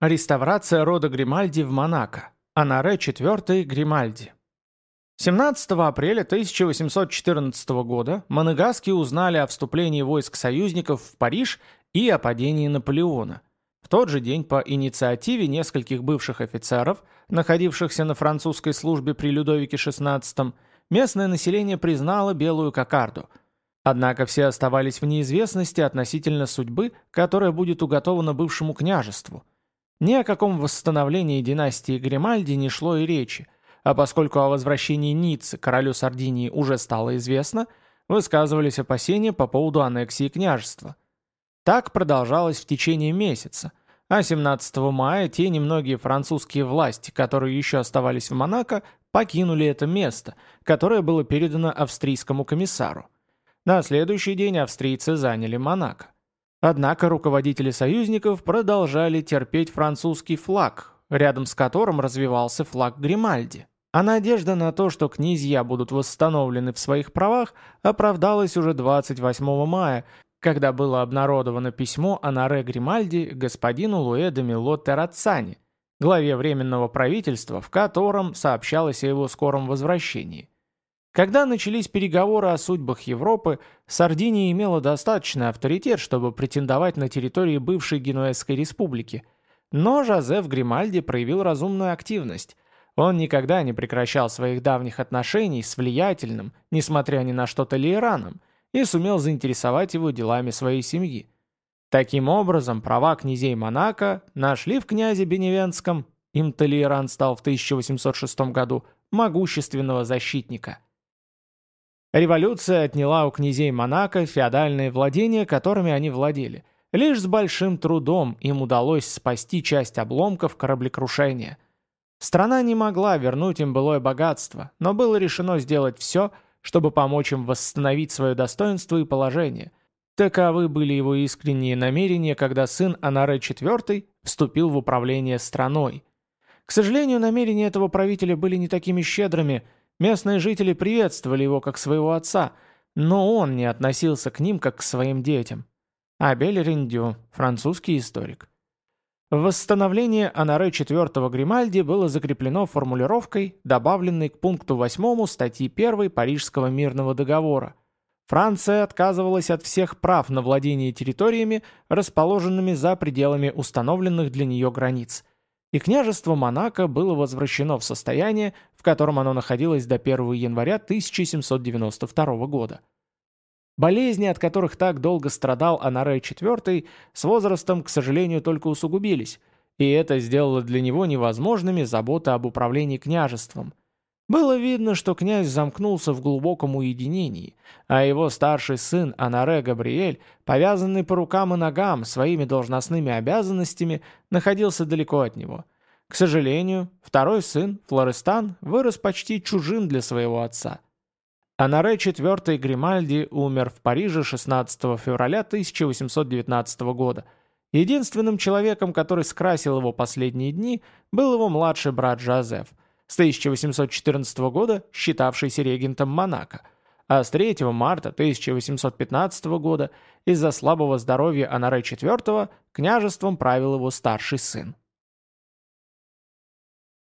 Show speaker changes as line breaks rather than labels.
Реставрация рода Гримальди в Монако. Анаре IV Гримальди. 17 апреля 1814 года Монегаски узнали о вступлении войск союзников в Париж и о падении Наполеона. В тот же день по инициативе нескольких бывших офицеров, находившихся на французской службе при Людовике XVI, местное население признало белую кокарду. Однако все оставались в неизвестности относительно судьбы, которая будет уготована бывшему княжеству – ни о каком восстановлении династии Гримальди не шло и речи, а поскольку о возвращении Ниццы королю Сардинии уже стало известно, высказывались опасения по поводу аннексии княжества. Так продолжалось в течение месяца, а 17 мая те немногие французские власти, которые еще оставались в Монако, покинули это место, которое было передано австрийскому комиссару. На следующий день австрийцы заняли Монако. Однако руководители союзников продолжали терпеть французский флаг, рядом с которым развивался флаг Гримальди. А надежда на то, что князья будут восстановлены в своих правах, оправдалась уже 28 мая, когда было обнародовано письмо Анаре Гримальди господину Луэ де Мило главе Временного правительства, в котором сообщалось о его скором возвращении. Когда начались переговоры о судьбах Европы, Сардиния имела достаточный авторитет, чтобы претендовать на территории бывшей Генуэзской республики. Но Жозеф Гримальди проявил разумную активность. Он никогда не прекращал своих давних отношений с влиятельным, несмотря ни на что Толейраном, и сумел заинтересовать его делами своей семьи. Таким образом, права князей Монако нашли в князе Беневенском, им Толейран стал в 1806 году, могущественного защитника – Революция отняла у князей Монако феодальные владения, которыми они владели. Лишь с большим трудом им удалось спасти часть обломков кораблекрушения. Страна не могла вернуть им былое богатство, но было решено сделать все, чтобы помочь им восстановить свое достоинство и положение. Таковы были его искренние намерения, когда сын Анаре IV вступил в управление страной. К сожалению, намерения этого правителя были не такими щедрыми – Местные жители приветствовали его как своего отца, но он не относился к ним как к своим детям. Абель Рендю, французский историк. Восстановление Анаре IV Гримальди было закреплено формулировкой, добавленной к пункту 8 статьи 1 Парижского мирного договора. Франция отказывалась от всех прав на владение территориями, расположенными за пределами установленных для нее границ – и княжество Монако было возвращено в состояние, в котором оно находилось до 1 января 1792 года. Болезни, от которых так долго страдал Анаре IV, с возрастом, к сожалению, только усугубились, и это сделало для него невозможными заботы об управлении княжеством – было видно, что князь замкнулся в глубоком уединении, а его старший сын Анаре Габриэль, повязанный по рукам и ногам своими должностными обязанностями, находился далеко от него. К сожалению, второй сын, Флористан, вырос почти чужим для своего отца. Анаре IV Гримальди умер в Париже 16 февраля 1819 года. Единственным человеком, который скрасил его последние дни, был его младший брат Жозеф – с 1814 года считавшийся регентом Монако, а с 3 марта 1815 года из-за слабого здоровья Анаре IV княжеством правил его старший сын.